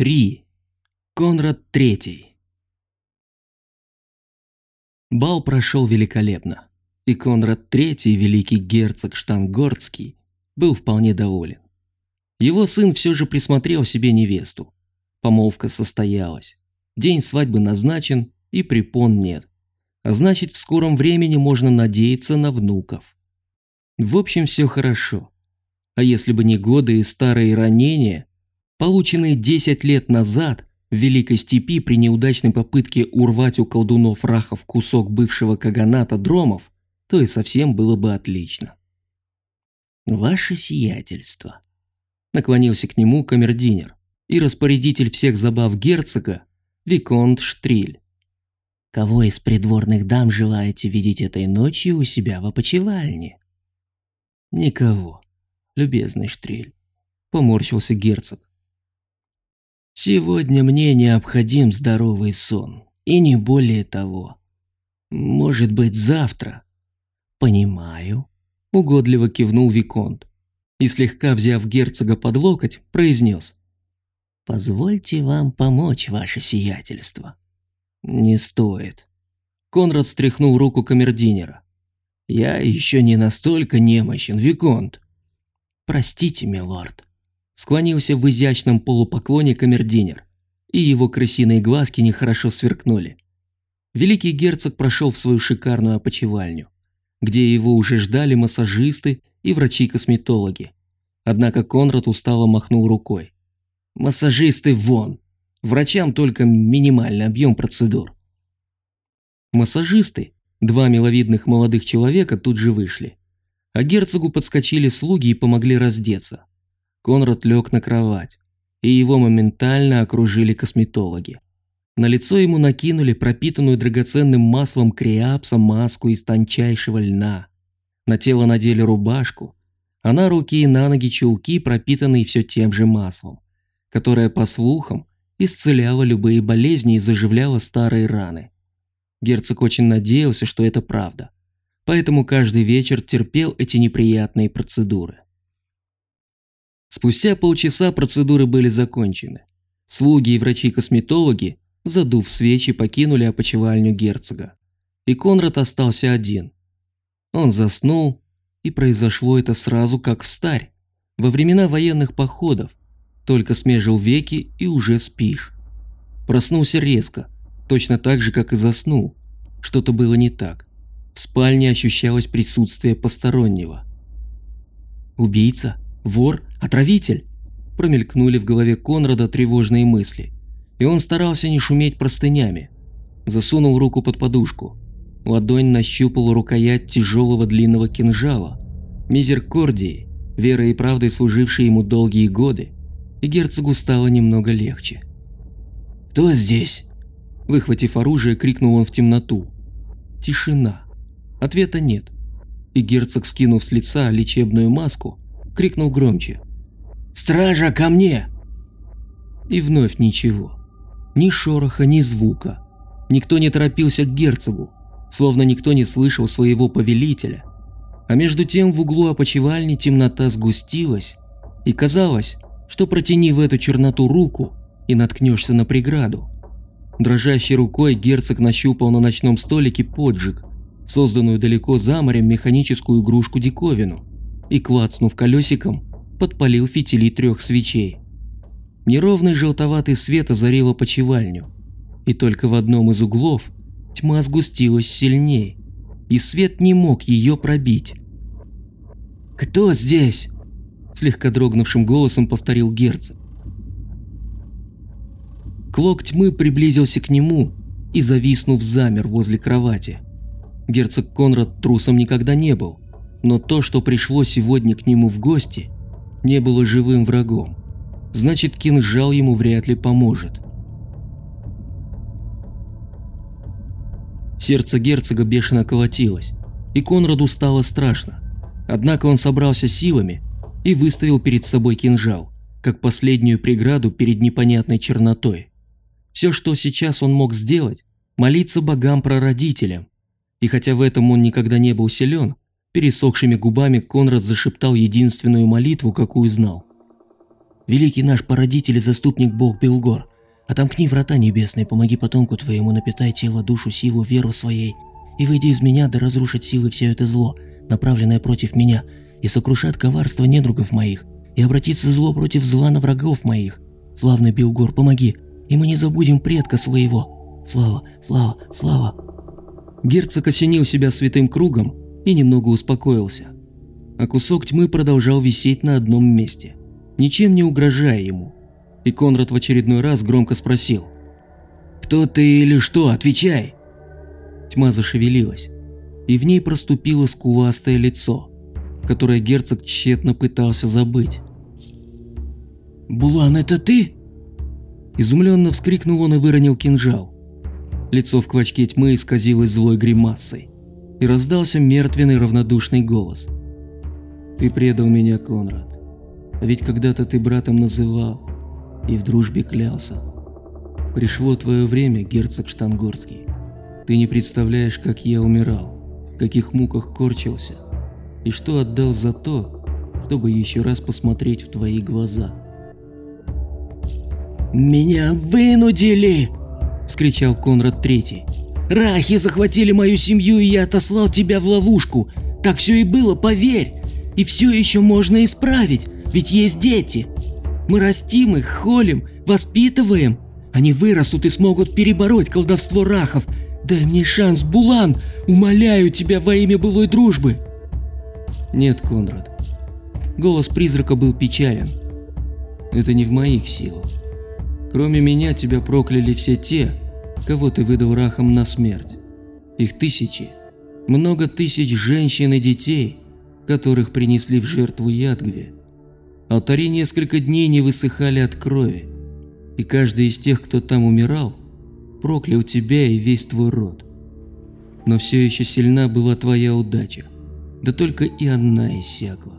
3. Конрад III. Бал прошел великолепно, и Конрад III, великий герцог Штангордский, был вполне доволен. Его сын все же присмотрел себе невесту. Помолвка состоялась. День свадьбы назначен, и препон нет. А значит, в скором времени можно надеяться на внуков. В общем, все хорошо. А если бы не годы и старые ранения, полученные 10 лет назад в Великой Степи при неудачной попытке урвать у колдунов Рахов кусок бывшего каганата дромов, то и совсем было бы отлично. «Ваше сиятельство», – наклонился к нему камердинер и распорядитель всех забав герцога, Виконт Штриль. «Кого из придворных дам желаете видеть этой ночью у себя в опочивальне?» «Никого», любезный Штриль», – поморщился герцог. «Сегодня мне необходим здоровый сон, и не более того. Может быть, завтра?» «Понимаю», – угодливо кивнул Виконт и, слегка взяв герцога под локоть, произнес. «Позвольте вам помочь, ваше сиятельство». «Не стоит». Конрад стряхнул руку камердинера. «Я еще не настолько немощен, Виконт. «Простите, милорд», – склонился в изящном полупоклоне камердинер, и его крысиные глазки нехорошо сверкнули. Великий герцог прошел в свою шикарную опочивальню, где его уже ждали массажисты и врачи-косметологи. Однако Конрад устало махнул рукой. «Массажисты вон! Врачам только минимальный объем процедур». Массажисты, два миловидных молодых человека, тут же вышли а герцогу подскочили слуги и помогли раздеться. Конрад лег на кровать, и его моментально окружили косметологи. На лицо ему накинули пропитанную драгоценным маслом креапса маску из тончайшего льна. На тело надели рубашку, а на руки и на ноги чулки, пропитанные все тем же маслом, которое, по слухам, исцеляло любые болезни и заживляло старые раны. Герцог очень надеялся, что это правда – поэтому каждый вечер терпел эти неприятные процедуры. Спустя полчаса процедуры были закончены. Слуги и врачи-косметологи, задув свечи, покинули опочивальню герцога. И Конрад остался один. Он заснул, и произошло это сразу как в старь, во времена военных походов, только смежил веки и уже спишь. Проснулся резко, точно так же, как и заснул. Что-то было не так. В спальне ощущалось присутствие постороннего. «Убийца? Вор? Отравитель?» Промелькнули в голове Конрада тревожные мысли, и он старался не шуметь простынями. Засунул руку под подушку. Ладонь нащупала рукоять тяжелого длинного кинжала. Мизеркордии, верой и правдой служившей ему долгие годы, и герцогу стало немного легче. «Кто здесь?» Выхватив оружие, крикнул он в темноту. Тишина. Ответа нет. И герцог, скинув с лица лечебную маску, крикнул громче. «Стража, ко мне!» И вновь ничего. Ни шороха, ни звука. Никто не торопился к герцогу, словно никто не слышал своего повелителя. А между тем в углу опочивальни темнота сгустилась, и казалось, что протяни в эту черноту руку и наткнешься на преграду. Дрожащей рукой герцог нащупал на ночном столике поджиг, созданную далеко за морем механическую игрушку-диковину, и, клацнув колесиком, подпалил фитили трех свечей. Неровный желтоватый свет озарил опочивальню, и только в одном из углов тьма сгустилась сильнее, и свет не мог ее пробить. «Кто здесь?» – слегка дрогнувшим голосом повторил герцог. Клок тьмы приблизился к нему и, зависнув, замер возле кровати – Герцог Конрад трусом никогда не был, но то, что пришло сегодня к нему в гости, не было живым врагом. Значит, кинжал ему вряд ли поможет. Сердце герцога бешено колотилось, и Конраду стало страшно. Однако он собрался силами и выставил перед собой кинжал, как последнюю преграду перед непонятной чернотой. Все, что сейчас он мог сделать, молиться богам-прародителям, и хотя в этом он никогда не был силен, пересохшими губами Конрад зашептал единственную молитву, какую знал. Великий наш породитель и заступник Бог Белгор, отомкни врата небесные, помоги потомку твоему, напитай тело, душу, силу, веру своей, и выйди из меня, да разрушить силы все это зло, направленное против меня, и сокрушат коварство недругов моих, и обратится зло против зла на врагов моих. Славный Белгор, помоги, и мы не забудем предка своего. Слава, слава, слава. Герцог осенил себя святым кругом и немного успокоился. А кусок тьмы продолжал висеть на одном месте, ничем не угрожая ему. И Конрад в очередной раз громко спросил. «Кто ты или что? Отвечай!» Тьма зашевелилась, и в ней проступило скуластое лицо, которое герцог тщетно пытался забыть. «Булан, это ты?» Изумленно вскрикнул он и выронил кинжал. Лицо в клочке тьмы исказилось злой гримасой, и раздался мертвенный равнодушный голос. «Ты предал меня, Конрад. А ведь когда-то ты братом называл и в дружбе клялся. Пришло твое время, герцог Штангорский. Ты не представляешь, как я умирал, в каких муках корчился, и что отдал за то, чтобы еще раз посмотреть в твои глаза». «Меня вынудили!» вскричал Конрад Третий. «Рахи захватили мою семью, и я отослал тебя в ловушку. Так все и было, поверь. И все еще можно исправить, ведь есть дети. Мы растим их, холим, воспитываем. Они вырастут и смогут перебороть колдовство рахов. Дай мне шанс, Булан, умоляю тебя во имя былой дружбы. Нет, Конрад. Голос призрака был печален. Это не в моих силах. Кроме меня тебя прокляли все те, кого ты выдал рахом на смерть. Их тысячи, много тысяч женщин и детей, которых принесли в жертву Ядгве. Алтари несколько дней не высыхали от крови, и каждый из тех, кто там умирал, проклял тебя и весь твой род. Но все еще сильна была твоя удача, да только и она иссякла.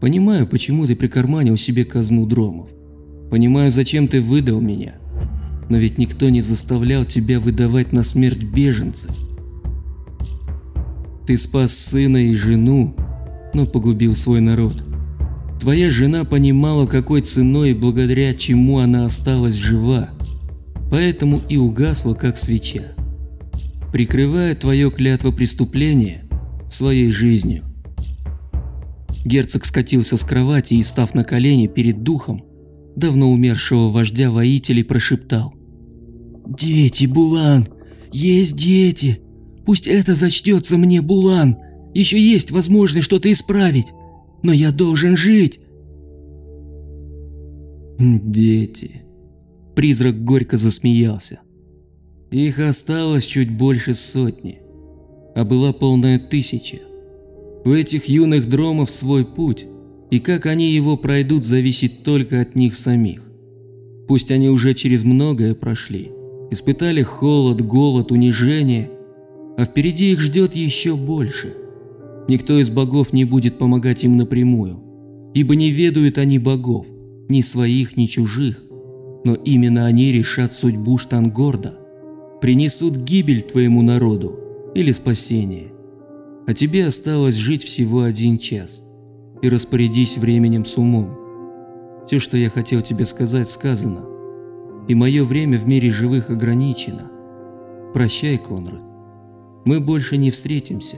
Понимаю, почему ты прикарманил себе казну дромов. Понимаю, зачем ты выдал меня. Но ведь никто не заставлял тебя выдавать на смерть беженцев. Ты спас сына и жену, но погубил свой народ. Твоя жена понимала, какой ценой и благодаря чему она осталась жива, поэтому и угасла, как свеча, прикрывая твое клятво преступления своей жизнью. Герцог скатился с кровати и, став на колени перед духом, давно умершего вождя воителей, прошептал. «Дети, Булан! Есть дети! Пусть это зачтется мне, Булан! Еще есть возможность что-то исправить! Но я должен жить!» «Дети!» Призрак горько засмеялся. Их осталось чуть больше сотни, а была полная тысяча. У этих юных дромов свой путь, и как они его пройдут, зависит только от них самих. Пусть они уже через многое прошли, испытали холод, голод, унижение, а впереди их ждет еще больше. Никто из богов не будет помогать им напрямую, ибо не ведают они богов, ни своих, ни чужих, но именно они решат судьбу Штангорда, принесут гибель твоему народу или спасение. А тебе осталось жить всего один час – и распорядись временем с умом. Все, что я хотел тебе сказать, сказано, и мое время в мире живых ограничено. Прощай, Конрад. Мы больше не встретимся,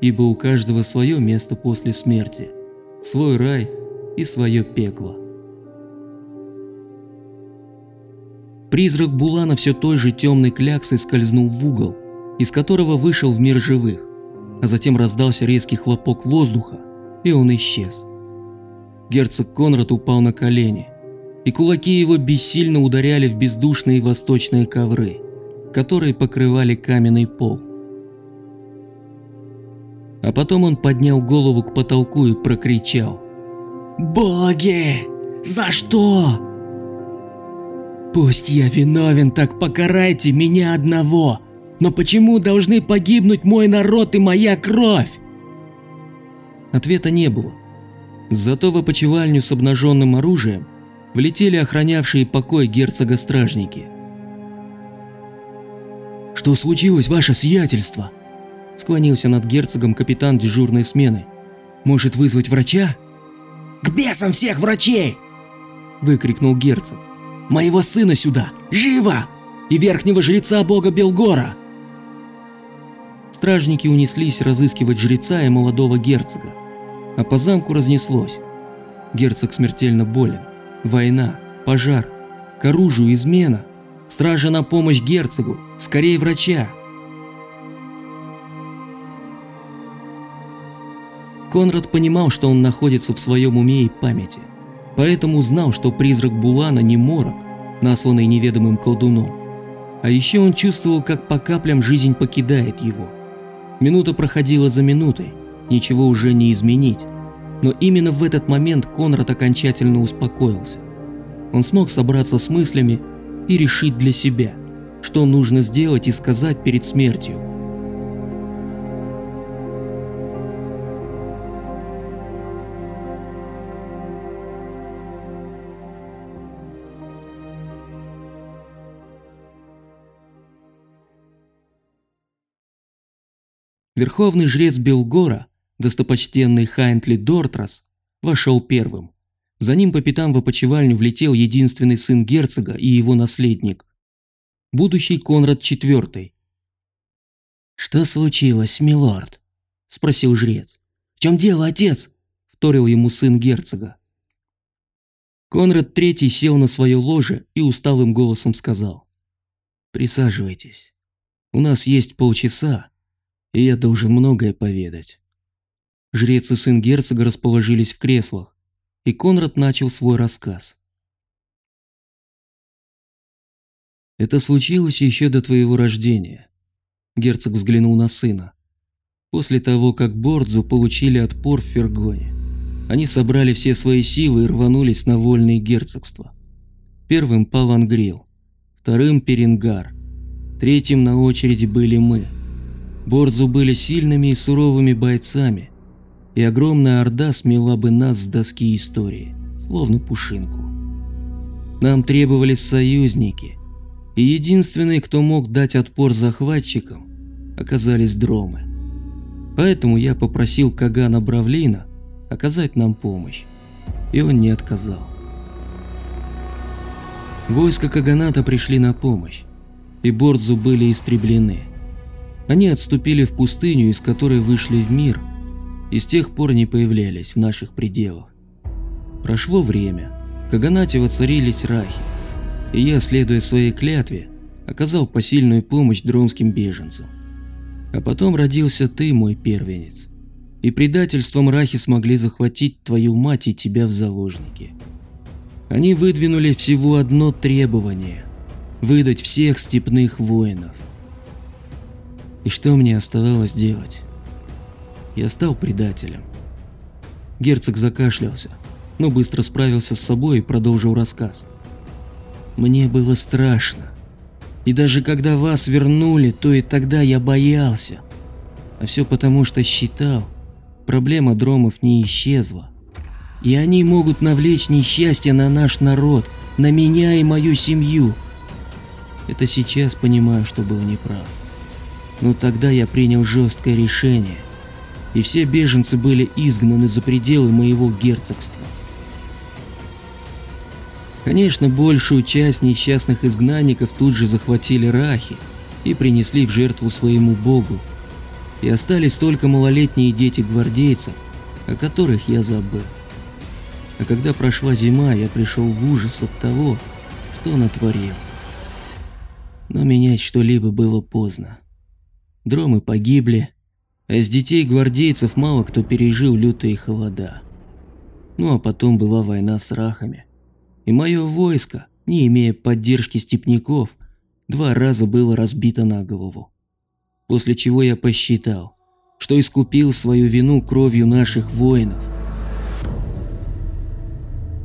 ибо у каждого свое место после смерти, свой рай и свое пекло. Призрак Булана все той же темной кляксой скользнул в угол, из которого вышел в мир живых, а затем раздался резкий хлопок воздуха, и он исчез. Герцог Конрад упал на колени, и кулаки его бессильно ударяли в бездушные восточные ковры, которые покрывали каменный пол. А потом он поднял голову к потолку и прокричал. «Боги! За что?» «Пусть я виновен, так покарайте меня одного! Но почему должны погибнуть мой народ и моя кровь?» Ответа не было. Зато в опочивальню с обнаженным оружием влетели охранявшие покой герцога стражники. «Что случилось, ваше сиятельство?» Склонился над герцогом капитан дежурной смены. «Может вызвать врача?» «К бесам всех врачей!» – выкрикнул герцог. «Моего сына сюда! Живо! И верхнего жреца бога Белгора!» Стражники унеслись разыскивать жреца и молодого герцога. А по замку разнеслось. Герцог смертельно болен. Война, пожар, к оружию измена. Стража на помощь герцогу, скорее врача. Конрад понимал, что он находится в своем уме и памяти, поэтому знал, что призрак Булана не морок, насланный неведомым колдуном. А еще он чувствовал, как по каплям жизнь покидает его. Минута проходила за минутой, ничего уже не изменить. Но именно в этот момент Конрад окончательно успокоился. Он смог собраться с мыслями и решить для себя, что нужно сделать и сказать перед смертью – Верховный жрец Белгора, достопочтенный Хайнтли Дортрас, вошел первым. За ним по пятам в опочивальню влетел единственный сын герцога и его наследник. Будущий Конрад IV. «Что случилось, милорд?» – спросил жрец. «В чем дело, отец?» – вторил ему сын герцога. Конрад III сел на свое ложе и усталым голосом сказал. «Присаживайтесь. У нас есть полчаса, и я должен многое поведать. Жрец и сын герцога расположились в креслах, и Конрад начал свой рассказ. Это случилось еще до твоего рождения. Герцог взглянул на сына. После того, как Бордзу получили отпор в Фергоне, они собрали все свои силы и рванулись на вольные герцогства. Первым пал Ангрил, вторым Перингар, третьим на очереди были мы – Борзу были сильными и суровыми бойцами, и огромная орда смела бы нас с доски истории, словно пушинку. Нам требовались союзники, и единственные, кто мог дать отпор захватчикам, оказались дромы. Поэтому я попросил Кагана Бравлина оказать нам помощь, и он не отказал. Войска Каганата пришли на помощь, и Бордзу были истреблены – они отступили в пустыню, из которой вышли в мир, и с тех пор не появлялись в наших пределах. Прошло время, в Каганате воцарились рахи, и я, следуя своей клятве, оказал посильную помощь дромским беженцам. А потом родился ты, мой первенец, и предательством рахи смогли захватить твою мать и тебя в заложники. Они выдвинули всего одно требование – выдать всех степных воинов – и что мне оставалось делать? Я стал предателем. Герцог закашлялся, но быстро справился с собой и продолжил рассказ. Мне было страшно. И даже когда вас вернули, то и тогда я боялся. А все потому, что считал, проблема дромов не исчезла. И они могут навлечь несчастье на наш народ, на меня и мою семью. Это сейчас понимаю, что был неправ. Но тогда я принял жесткое решение, и все беженцы были изгнаны за пределы моего герцогства. Конечно, большую часть несчастных изгнанников тут же захватили рахи и принесли в жертву своему богу, и остались только малолетние дети гвардейцев, о которых я забыл. А когда прошла зима, я пришел в ужас от того, что натворил. Но менять что-либо было поздно. Дромы погибли, а из детей гвардейцев мало кто пережил лютые холода. Ну а потом была война с рахами. И мое войско, не имея поддержки степняков, два раза было разбито на голову. После чего я посчитал, что искупил свою вину кровью наших воинов.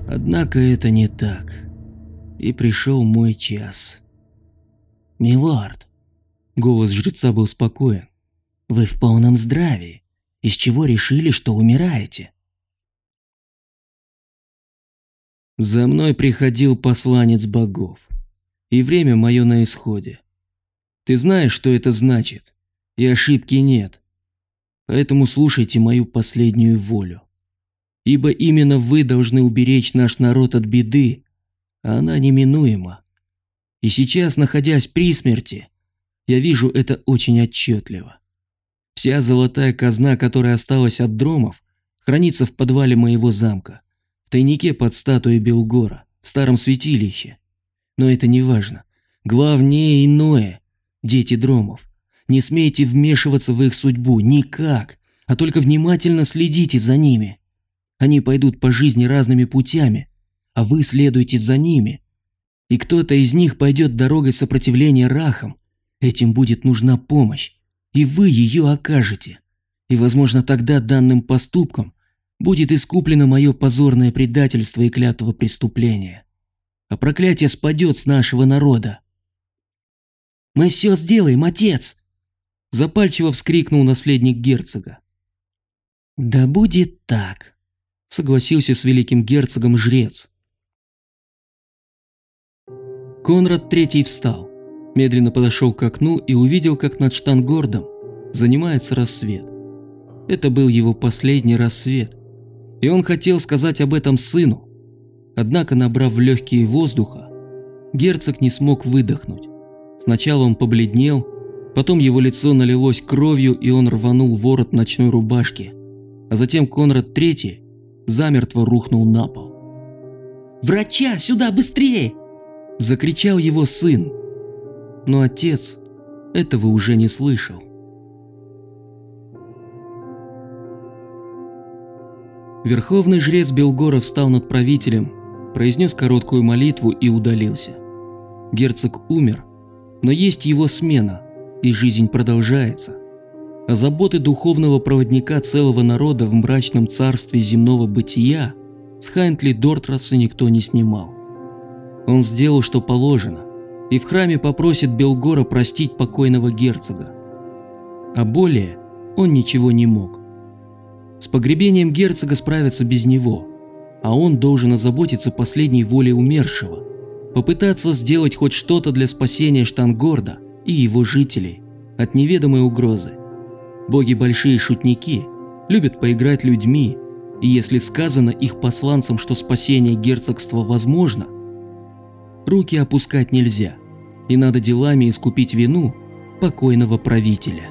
Однако это не так. И пришел мой час. «Милорд, Голос жреца был спокоен. «Вы в полном здравии. Из чего решили, что умираете?» За мной приходил посланец богов. И время мое на исходе. Ты знаешь, что это значит. И ошибки нет. Поэтому слушайте мою последнюю волю. Ибо именно вы должны уберечь наш народ от беды, а она неминуема. И сейчас, находясь при смерти, я вижу это очень отчетливо. Вся золотая казна, которая осталась от дромов, хранится в подвале моего замка, в тайнике под статуей Белгора, в старом святилище. Но это не важно. Главнее иное, дети дромов. Не смейте вмешиваться в их судьбу никак, а только внимательно следите за ними. Они пойдут по жизни разными путями, а вы следуйте за ними. И кто-то из них пойдет дорогой сопротивления рахам. Этим будет нужна помощь, и вы ее окажете. И, возможно, тогда данным поступком будет искуплено мое позорное предательство и клятва преступления. А проклятие спадет с нашего народа. «Мы все сделаем, отец!» Запальчиво вскрикнул наследник герцога. «Да будет так», — согласился с великим герцогом жрец. Конрад Третий встал, медленно подошел к окну и увидел, как над Штангордом занимается рассвет. Это был его последний рассвет, и он хотел сказать об этом сыну. Однако, набрав легкие воздуха, герцог не смог выдохнуть. Сначала он побледнел, потом его лицо налилось кровью, и он рванул ворот ночной рубашки, а затем Конрад Третий замертво рухнул на пол. «Врача, сюда, быстрее!» – закричал его сын. Но отец этого уже не слышал. Верховный жрец Белгора встал над правителем, произнес короткую молитву и удалился. Герцог умер, но есть его смена, и жизнь продолжается. А заботы духовного проводника целого народа в мрачном царстве земного бытия с Хайнтли Дортраса никто не снимал. Он сделал, что положено, и в храме попросит Белгора простить покойного герцога. А более он ничего не мог. С погребением герцога справятся без него, а он должен озаботиться последней волей умершего, попытаться сделать хоть что-то для спасения Штангорда и его жителей от неведомой угрозы. Боги большие шутники, любят поиграть людьми, и если сказано их посланцам, что спасение герцогства возможно, руки опускать нельзя, и надо делами искупить вину покойного правителя.